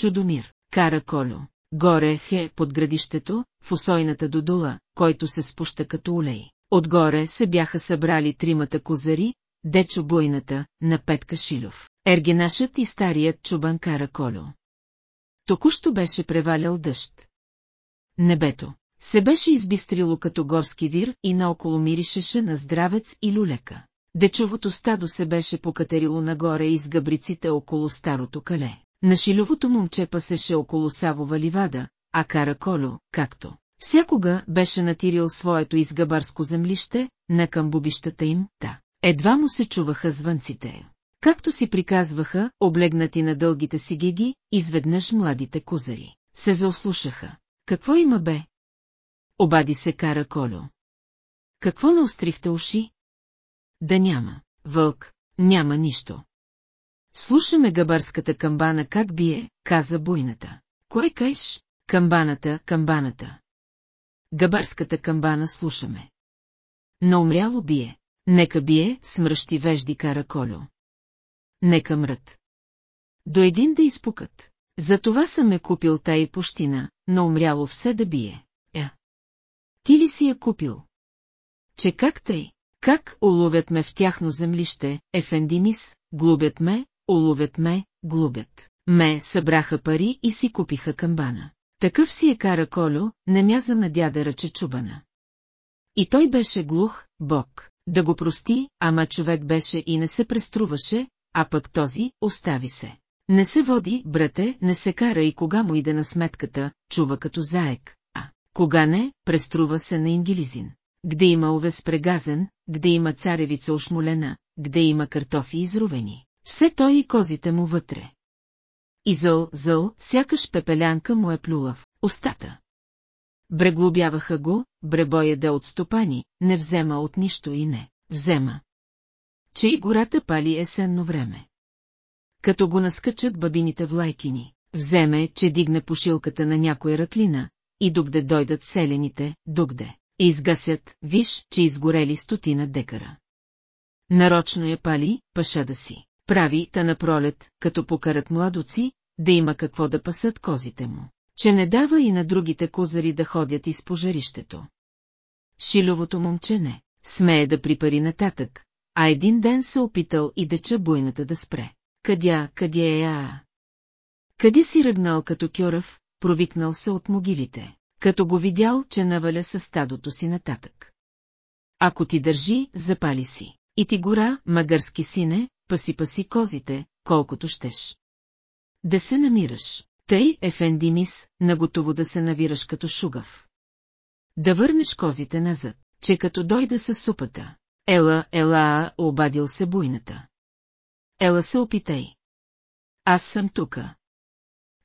Чудомир, Кара Колю. Горе хе под градището, в усойната додула, който се спуща като улей. Отгоре се бяха събрали тримата козари, Дечо Буйната, на Петка Шилов, Ергенашът и старият чубан Кара Колю. Току-що беше превалял дъжд. Небето се беше избистрило като горски вир и наоколо миришеше на здравец и люлека. Дечовото стадо се беше покатерило нагоре из габриците около старото кале. На шиловото момче пасеше около Савова ливада, а Кара Колю, както всякога беше натирил своето изгабарско землище, на към бубищата им, та. Едва му се чуваха звънците. Както си приказваха, облегнати на дългите си гиги, изведнъж младите кузари се заослушаха. Какво има бе? Обади се Кара Колю. Какво наострихте уши? Да няма, вълк, няма нищо. Слушаме габарската камбана как бие, каза буйната. Кое каеш? Камбаната, камбаната. Габарската камбана слушаме. Но умряло бие. Нека бие, смръщи вежди кара Колю. Нека мрът. До един да изпукат. Затова съм ме купил тая пущина, но умряло все да бие. Е. Ти ли си я купил? Че как тъй? Как уловят ме в тяхно землище, Ефендимис, глубят ме, уловят ме, глубят. Ме събраха пари и си купиха камбана. Такъв си е кара Колю, не мяза на дяда ръче чубана. И той беше глух, бог, да го прости, ама човек беше и не се преструваше, а пък този остави се. Не се води, брате, не се кара и кога му иде на сметката, чува като заек, а кога не, преструва се на ингилизин. Где има овес прегазен, где има царевица ошмолена, где има картофи изрувени. Все той и козите му вътре. И зъл, зъл, сякаш пепелянка му е плюла в устата. Бреглобяваха го, бребоя да от стопани, не взема от нищо и не взема. Че и гората пали есенно време. Като го наскачат бабините влайкини, вземе, че дигне пошилката на някоя ратлина, и докде дойдат селените, докде и изгасят, виж, че изгорели стотина декара. Нарочно я пали, паша да си. Прави та на пролет, като покарат младоци, да има какво да пасат козите му. Че не дава и на другите козари да ходят из пожарището. Шиловото момче не, смее да припари нататък, а един ден се опитал и деча буйната да спре. Къдя, къдя е а? Къде си ръгнал като кьоръв, провикнал се от могилите като го видял, че наваля със стадото си нататък. Ако ти държи, запали си. И ти гора, магърски сине, паси-паси козите, колкото щеш. Да се намираш. Тъй, Ефендимис, наготово да се навираш като шугав. Да върнеш козите назад, че като дойда с супата. Ела, ела, обадил се буйната. Ела се опитай. Аз съм тука.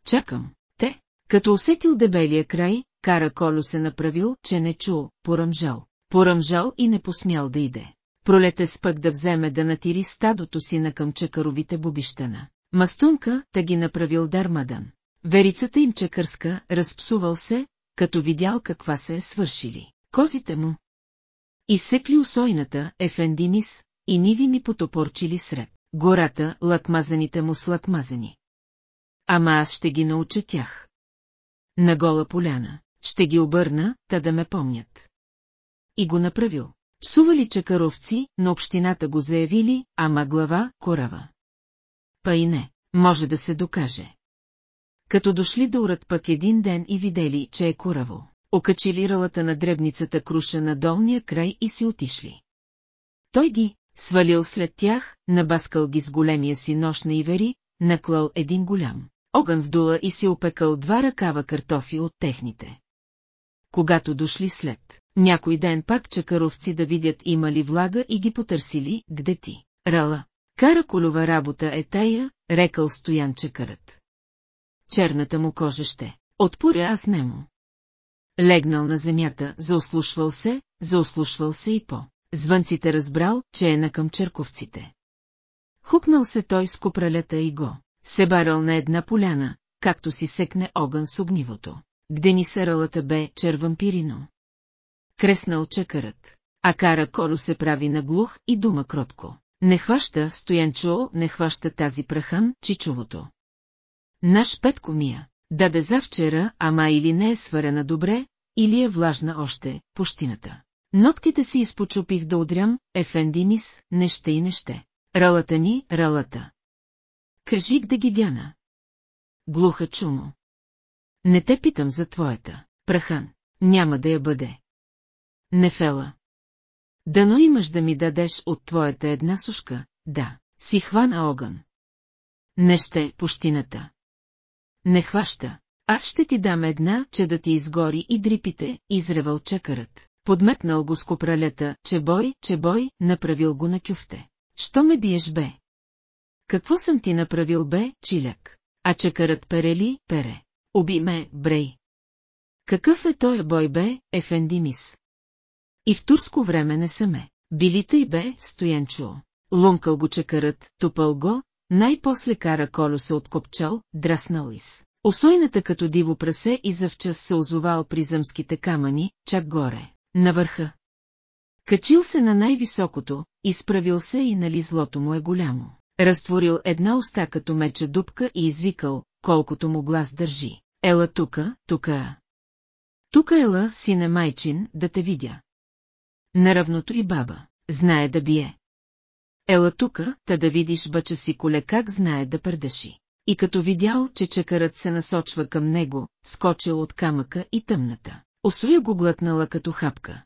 Чакам, те, като усетил дебелия край, Кара Колю се направил, че не чул, поръмжал. Поръмжал и не посмял да иде. Пролете спък да вземе да натири стадото си на към чакаровите бубищана. Мастунка та ги направил дармадан. Верицата им чекърска, разпсувал се, като видял каква се е свършили. Козите му. Изсекли усойната, ефендимис, и ниви ми потопорчили сред. Гората, лакмазаните му сладмазани. Ама аз ще ги науча тях. На гола поляна ще ги обърна, та да ме помнят. И го направил. Псували чакаровци, на общината го заявили, ама глава – корава. Па и не, може да се докаже. Като дошли да урат пък един ден и видели, че е кораво, окачили рълата на дребницата круша на долния край и си отишли. Той ги, свалил след тях, набаскал ги с големия си нож на ивери, наклал един голям огън в дула и си опекал два ръкава картофи от техните когато дошли след. Някой ден пак чакаровци да видят има ли влага и ги потърсили, где ти. Рала. Караколова работа е тая, рекал стоян чакарът. Черната му кожа ще. Отпоря аз нему. Легнал на земята, заослушвал се, заослушвал се и по. Звънците разбрал, че е накъм черковците. Хукнал се той с копралета и го. Се барал на една поляна, както си секне огън с огнивото где ни саралата бе червампирино. Креснал чекарът, а кара Коло се прави наглух и дума кротко. Не хваща, стоянчо, не хваща тази прахан, чичовото. Наш Петко мия, даде завчера, ама или не е сварена добре, или е влажна още, пущината. Ноктите си изпочупих да удрям, ефендимис, не ще и не ще. Ралата ни, ралата. Кажи да ги дяна. Глуха чумо. Не те питам за твоята, прахан, няма да я бъде. Нефела. Дано имаш да ми дадеш от твоята една сушка, да, си хвана огън. Не ще, пущината. Не хваща. Аз ще ти дам една, че да ти изгори и дрипите, изревал чекарът. Подметнал го с копралета, че бой, че бой, направил го на кюфте. Що ме биеш бе? Какво съм ти направил бе, чиляк? А чекарът перели, пере. Уби ме, брей. Какъв е той бой бе, Ефендимис? И в турско време не са ме. Билите и бе, стоянчо. Лумкал го чекарът, тупал го, най-после кара колеса откопчал, драснал из. Осойната като диво прасе и завчас се озовал при зъмските камъни, чак горе, на върха. Качил се на най-високото, изправил се и нали злото му е голямо. Разтворил една уста като меча дупка и извикал, колкото му глас държи. Ела тука, тука. Тука ела, сине майчин, да те видя. Наравното и баба, знае да бие. Ела тука, та да видиш бача си коле как знае да пърдеши. И като видял, че чекарът се насочва към него, скочил от камъка и тъмната. Осуя го глътнала като хапка.